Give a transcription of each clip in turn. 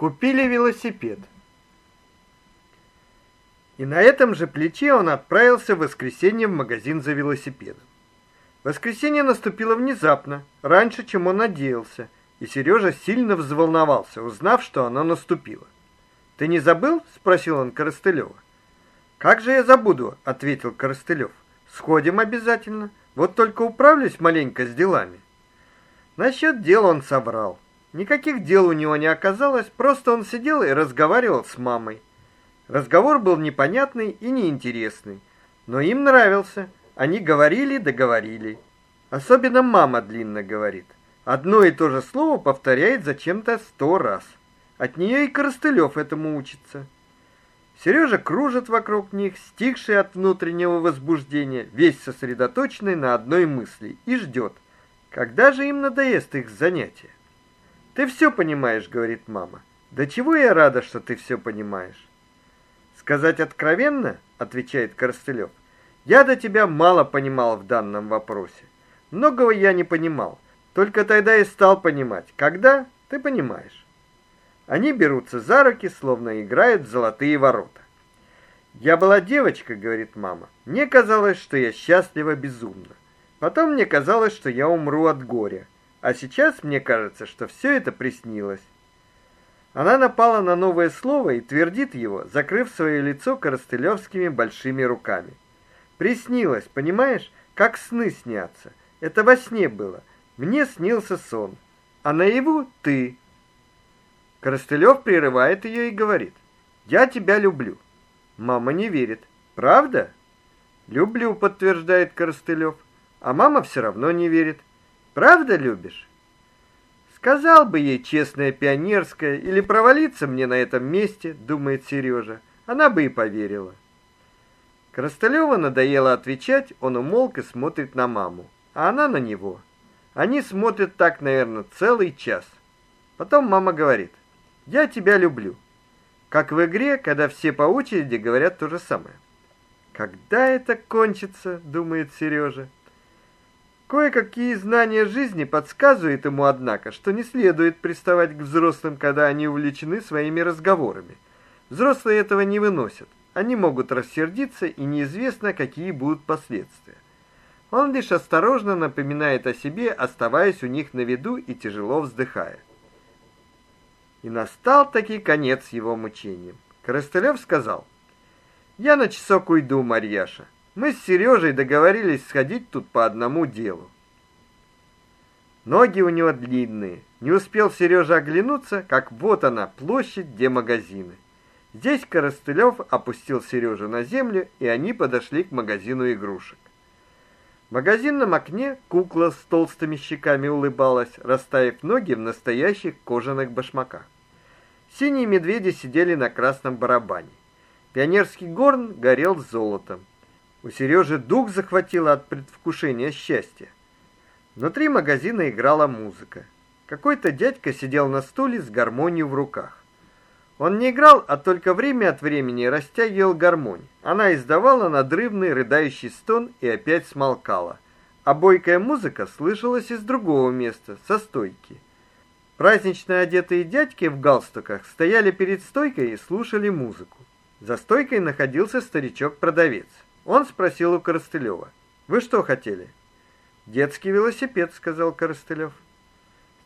Купили велосипед. И на этом же плече он отправился в воскресенье в магазин за велосипедом. Воскресенье наступило внезапно, раньше, чем он надеялся, и Сережа сильно взволновался, узнав, что оно наступило. Ты не забыл? спросил он Коростылева. Как же я забуду, ответил Коростылев. Сходим обязательно. Вот только управлюсь маленько с делами. Насчет дел он соврал. Никаких дел у него не оказалось, просто он сидел и разговаривал с мамой. Разговор был непонятный и неинтересный, но им нравился. Они говорили, договорили. Особенно мама длинно говорит. Одно и то же слово повторяет зачем-то сто раз. От нее и Коростылев этому учится. Сережа кружит вокруг них, стихший от внутреннего возбуждения, весь сосредоточенный на одной мысли и ждет, когда же им надоест их занятие. Ты все понимаешь, говорит мама. Да чего я рада, что ты все понимаешь. Сказать откровенно, отвечает Коростылев. Я до тебя мало понимал в данном вопросе. Многого я не понимал. Только тогда и стал понимать. Когда ты понимаешь. Они берутся за руки, словно играют в золотые ворота. Я была девочка, говорит мама. Мне казалось, что я счастлива безумно. Потом мне казалось, что я умру от горя. А сейчас мне кажется, что все это приснилось. Она напала на новое слово и твердит его, закрыв свое лицо коростылевскими большими руками. Приснилось, понимаешь, как сны снятся. Это во сне было. Мне снился сон. А наяву ты. Коростылев прерывает ее и говорит: "Я тебя люблю". Мама не верит. "Правда?" "Люблю", подтверждает Коростылев. А мама все равно не верит. Правда любишь? Сказал бы ей честная пионерская или провалиться мне на этом месте, думает Сережа. Она бы и поверила. Красталева надоело отвечать, он умолк и смотрит на маму, а она на него. Они смотрят так, наверное, целый час. Потом мама говорит: "Я тебя люблю". Как в игре, когда все по очереди говорят то же самое. Когда это кончится, думает Сережа. Кое-какие знания жизни подсказывают ему, однако, что не следует приставать к взрослым, когда они увлечены своими разговорами. Взрослые этого не выносят. Они могут рассердиться, и неизвестно, какие будут последствия. Он лишь осторожно напоминает о себе, оставаясь у них на виду и тяжело вздыхая. И настал таки конец его мучениям. Коростылев сказал: "Я на часок уйду, Марьяша. Мы с Сережей договорились сходить тут по одному делу. Ноги у него длинные. Не успел Сережа оглянуться, как вот она, площадь, где магазины. Здесь Коростылев опустил Сережу на землю, и они подошли к магазину игрушек. В магазинном окне кукла с толстыми щеками улыбалась, расставив ноги в настоящих кожаных башмаках. Синие медведи сидели на красном барабане. Пионерский горн горел золотом. У Сережи дух захватило от предвкушения счастья. Внутри магазина играла музыка. Какой-то дядька сидел на стуле с гармонией в руках. Он не играл, а только время от времени растягивал гармонь. Она издавала надрывный рыдающий стон и опять смолкала. А бойкая музыка слышалась из другого места, со стойки. Празднично одетые дядьки в галстуках стояли перед стойкой и слушали музыку. За стойкой находился старичок-продавец. Он спросил у Коростылева: "Вы что хотели?" "Детский велосипед", сказал Коростылев.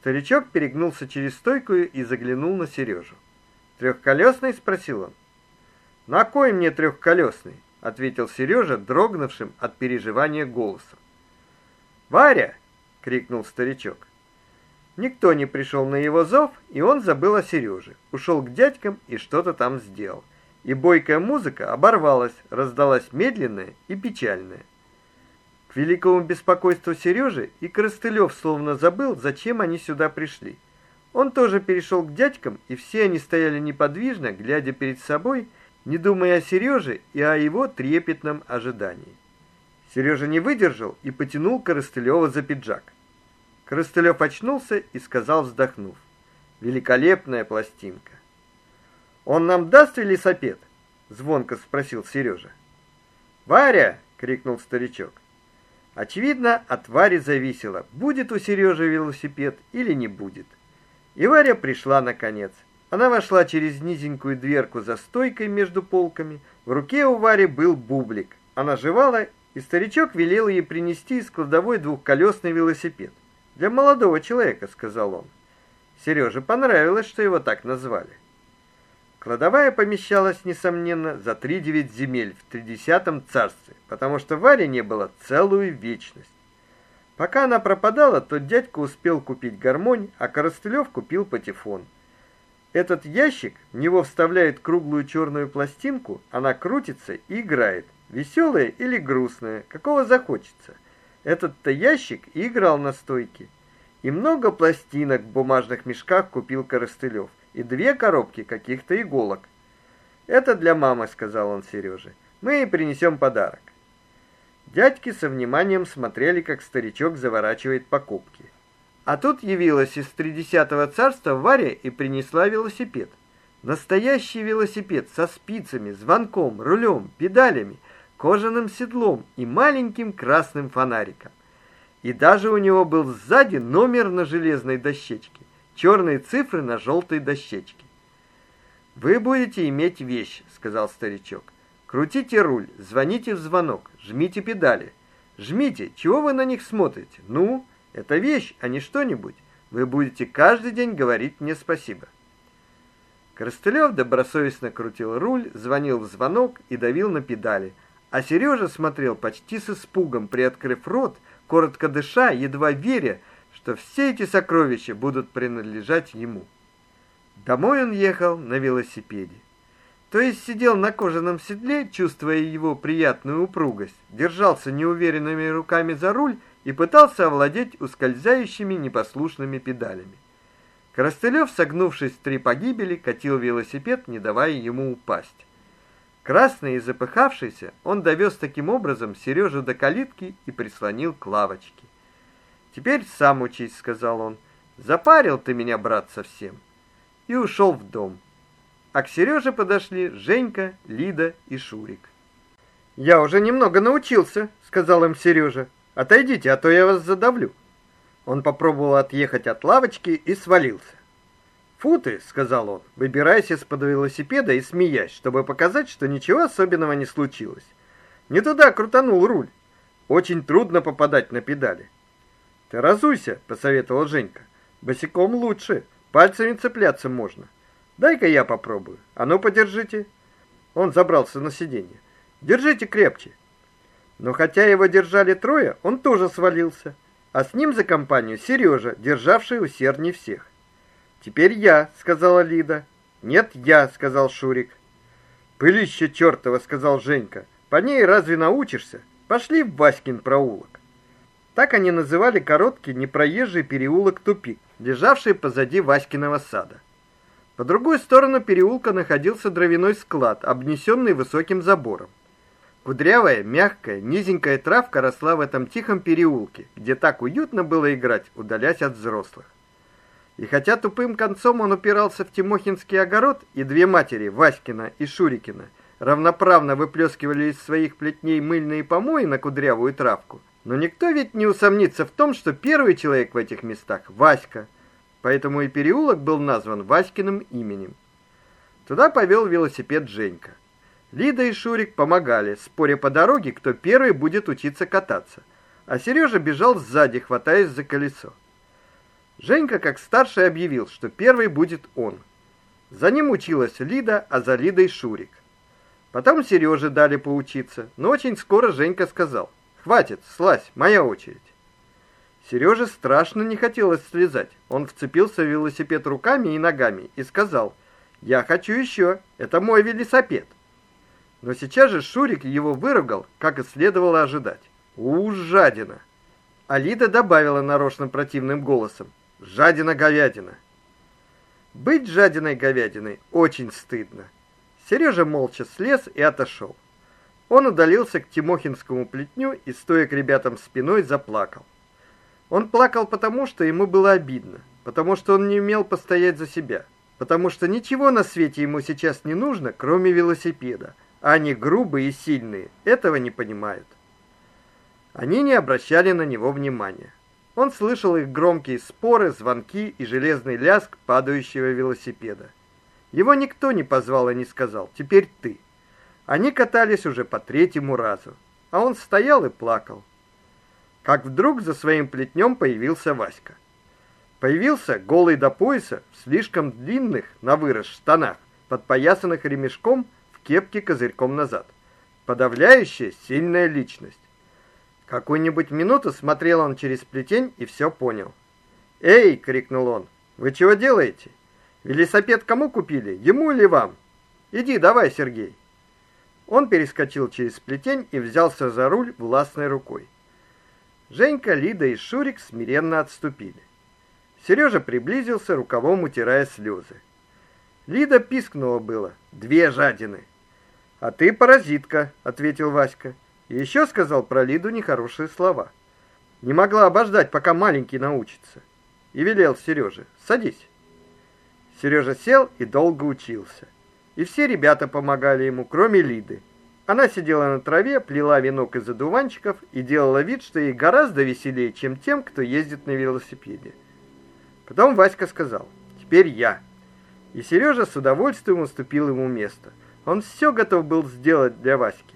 Старичок перегнулся через стойку и заглянул на Сережу. «Трехколесный?» — спросил он. "На кой мне трехколесный?» — ответил Сережа, дрогнувшим от переживания голосом. "Варя!" крикнул старичок. Никто не пришел на его зов, и он забыл о Сереже, ушел к дядькам и что-то там сделал и бойкая музыка оборвалась, раздалась медленная и печальная. К великому беспокойству Сережи и Крыстылев словно забыл, зачем они сюда пришли. Он тоже перешел к дядькам, и все они стояли неподвижно, глядя перед собой, не думая о Сереже и о его трепетном ожидании. Сережа не выдержал и потянул Коростылева за пиджак. Коростылев очнулся и сказал, вздохнув: "Великолепная пластинка". Он нам даст велосипед? звонко спросил Сережа. "Варя!" крикнул старичок. Очевидно, от Вари зависело, будет у Сережи велосипед или не будет. И Варя пришла наконец. Она вошла через низенькую дверку за стойкой между полками. В руке у Вари был бублик. Она жевала, и старичок велел ей принести из кладовой двухколесный велосипед. Для молодого человека, сказал он. Сереже понравилось, что его так назвали. Кладовая помещалась несомненно за три девять земель в тридесятом царстве, потому что Варе не было целую вечность. Пока она пропадала, тот дядька успел купить гармонь, а Коростылев купил патефон. Этот ящик, в него вставляют круглую черную пластинку, она крутится и играет, веселая или грустная, какого захочется. Этот-то ящик играл на стойке. И много пластинок в бумажных мешках купил Коростылев, и две коробки каких-то иголок. Это для мамы, сказал он Сереже. Мы ей принесем подарок. Дядьки со вниманием смотрели, как старичок заворачивает покупки. А тут явилась из тридесятого царства Варя и принесла велосипед. Настоящий велосипед со спицами, звонком, рулем, педалями, кожаным седлом и маленьким красным фонариком. И даже у него был сзади номер на железной дощечке, черные цифры на желтой дощечке. Вы будете иметь вещь, сказал старичок. Крутите руль, звоните в звонок, жмите педали. Жмите, чего вы на них смотрите? Ну, это вещь, а не что-нибудь. Вы будете каждый день говорить мне спасибо. Коростылев добросовестно крутил руль, звонил в звонок и давил на педали, а Сережа смотрел почти с испугом, приоткрыв рот, коротко дыша, едва веря, что все эти сокровища будут принадлежать ему. Домой он ехал на велосипеде то есть сидел на кожаном седле, чувствуя его приятную упругость, держался неуверенными руками за руль и пытался овладеть ускользающими непослушными педалями. Коростылев, согнувшись в три погибели, катил велосипед, не давая ему упасть. Красный и запыхавшийся, он довез таким образом Сережу до калитки и прислонил к лавочке. "Теперь сам учись", сказал он. "Запарил ты меня, брат, совсем". И ушел в дом а к Сереже подошли Женька, Лида и Шурик. "Я уже немного научился", сказал им Сережа. "Отойдите, а то я вас задавлю". Он попробовал отъехать от лавочки и свалился. "Фу ты", сказал он, выбираясь из-под велосипеда и смеясь, чтобы показать, что ничего особенного не случилось. Не туда крутанул руль. Очень трудно попадать на педали. "Ты разуйся", посоветовал Женька. "Босиком лучше, пальцами цепляться можно". Дай-ка я попробую. А ну подержите. Он забрался на сиденье. Держите крепче. Но хотя его держали трое, он тоже свалился, а с ним за компанию Сережа, державший усерднее всех. Теперь я, сказала Лида. Нет, я, сказал Шурик. Пылище чёртова, сказал Женька. По ней разве научишься? Пошли в Васькин проулок. Так они называли короткий непроезжий переулок-тупик, лежавший позади Васькиного сада. По другой сторону переулка находился дровяной склад, обнесенный высоким забором. Кудрявая, мягкая, низенькая травка росла в этом тихом переулке, где так уютно было играть, удалясь от взрослых. И хотя тупым концом он упирался в Тимохинский огород, и две матери, Васькина и Шурикина, равноправно выплескивали из своих плетней мыльные помои на кудрявую травку, но никто ведь не усомнится в том, что первый человек в этих местах Васька, поэтому и переулок был назван Васькиным именем. Туда повел велосипед Женька. Лида и Шурик помогали, споря по дороге, кто первый будет учиться кататься, а Сережа бежал сзади, хватаясь за колесо. Женька, как старший, объявил, что первый будет он. За ним училась Лида, а за Лидой Шурик. Потом Сереже дали поучиться, но очень скоро Женька сказал: "Хватит, слазь, моя очередь". Сереже страшно не хотелось слезать. Он вцепился в велосипед руками и ногами и сказал: "Я хочу еще. Это мой велосипед". Но сейчас же Шурик его выругал, как и следовало ожидать. У, жадина. Алида добавила нарочно противным голосом: "Жадина-говядина". Быть жадиной говядиной очень стыдно. Сережа молча слез и отошел. Он удалился к Тимохинскому плетню и стоя к ребятам спиной заплакал. Он плакал потому, что ему было обидно, потому что он не умел постоять за себя, потому что ничего на свете ему сейчас не нужно, кроме велосипеда. А они грубые и сильные, этого не понимают. Они не обращали на него внимания. Он слышал их громкие споры, звонки и железный лязг падающего велосипеда. Его никто не позвал и не сказал: "Теперь ты". Они катались уже по третьему разу, а он стоял и плакал. Как вдруг за своим плетнем появился Васька. Появился голый до пояса, в слишком длинных на вырос штанах, подпоясанных ремешком, в кепке козырьком назад. Подавляющая сильная личность. Какую-нибудь минуту смотрел он через плетень и все понял. "Эй!" крикнул он. "Вы чего делаете? Велосипед кому купили? Ему или вам? Иди, давай, Сергей". Он перескочил через плетень и взялся за руль властной рукой. Женька, Лида и Шурик смиренно отступили. Сережа приблизился, рукавом утирая слезы. Лида пискнула было: "Две жадины". "А ты паразитка", ответил Васька. И еще сказал про Лиду нехорошие слова. Не могла обождать, пока маленький научится. И велел Сереже: "Садись". Сережа сел и долго учился и все ребята помогали ему, кроме Лиды. Она сидела на траве, плела венок из одуванчиков и делала вид, что ей гораздо веселее, чем тем, кто ездит на велосипеде. Потом Васька сказал: "Теперь я". И Сережа с удовольствием уступил ему место. Он все готов был сделать для Васьки.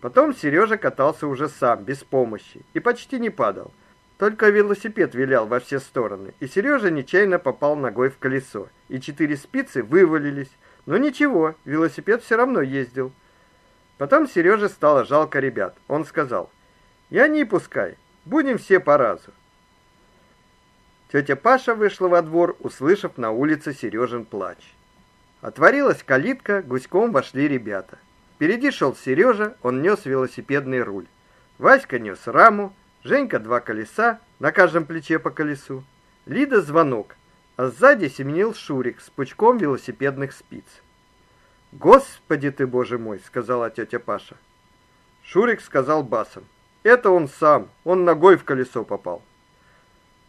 Потом Сережа катался уже сам, без помощи, и почти не падал. Только велосипед вилял во все стороны, и Сережа нечаянно попал ногой в колесо, и четыре спицы вывалились, но ничего, велосипед все равно ездил. Потом Сереже стало жалко ребят. Он сказал: "Я не пускай. Будем все по разу". Тетя Паша вышла во двор, услышав на улице Сережин плач. Отворилась калитка, гуськом вошли ребята. Впереди шел Сережа, он нес велосипедный руль. Васька нес раму, Женька два колеса, на каждом плече по колесу. Лида звонок, а сзади семенил Шурик с пучком велосипедных спиц. "Господи ты, Боже мой", сказала тетя Паша. Шурик сказал басом: "Это он сам, он ногой в колесо попал".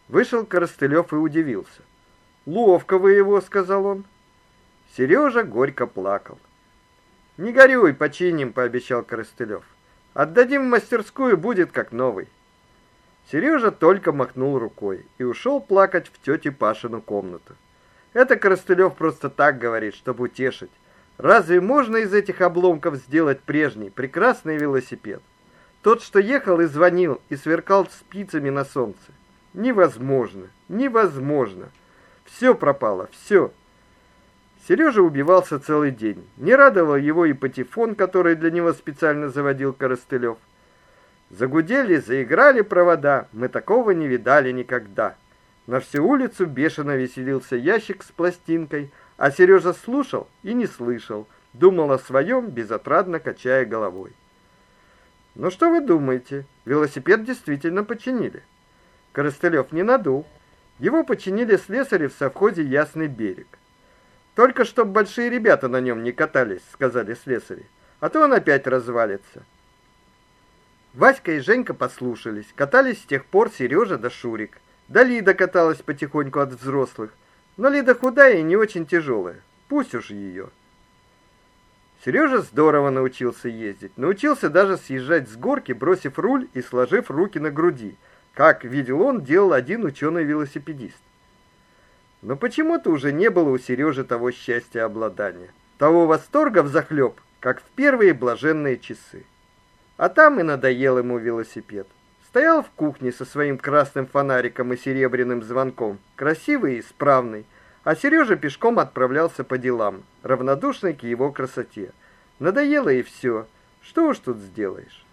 Вышел Коростылёв и удивился. "Ловко вы его", сказал он. Сережа горько плакал. "Не горюй, починим", пообещал Коростылёв. "Отдадим в мастерскую, будет как новый". Сережа только махнул рукой и ушел плакать в тёте Пашину комнату. Это Коростылёв просто так говорит, чтобы утешить. Разве можно из этих обломков сделать прежний прекрасный велосипед? Тот, что ехал и звонил и сверкал спицами на солнце. Невозможно, невозможно. Все пропало, все. Сережа убивался целый день. Не радовал его и патефон, который для него специально заводил Коростылёв. Загудели, заиграли провода, мы такого не видали никогда. На всю улицу бешено веселился ящик с пластинкой, а Сережа слушал и не слышал, думал о своем, безотрадно качая головой. Ну что вы думаете? Велосипед действительно починили. Коростылёв не надул. Его починили слесари в совхозе Ясный берег. Только чтоб большие ребята на нем не катались, сказали слесари, а то он опять развалится. Васька и Женька послушались. Катались с тех пор Сережа да Шурик. Да Лида каталась потихоньку от взрослых. Но Лида худая и не очень тяжелая. Пусть уж ее. Сережа здорово научился ездить. Научился даже съезжать с горки, бросив руль и сложив руки на груди, как видел он делал один ученый-велосипедист. Но почему-то уже не было у Сережи того счастья обладания, того восторга взахлёб, как в первые блаженные часы. А там и надоел ему велосипед. Стоял в кухне со своим красным фонариком и серебряным звонком, красивый и исправный, а Сережа пешком отправлялся по делам, равнодушный к его красоте. Надоело и все. Что уж тут сделаешь?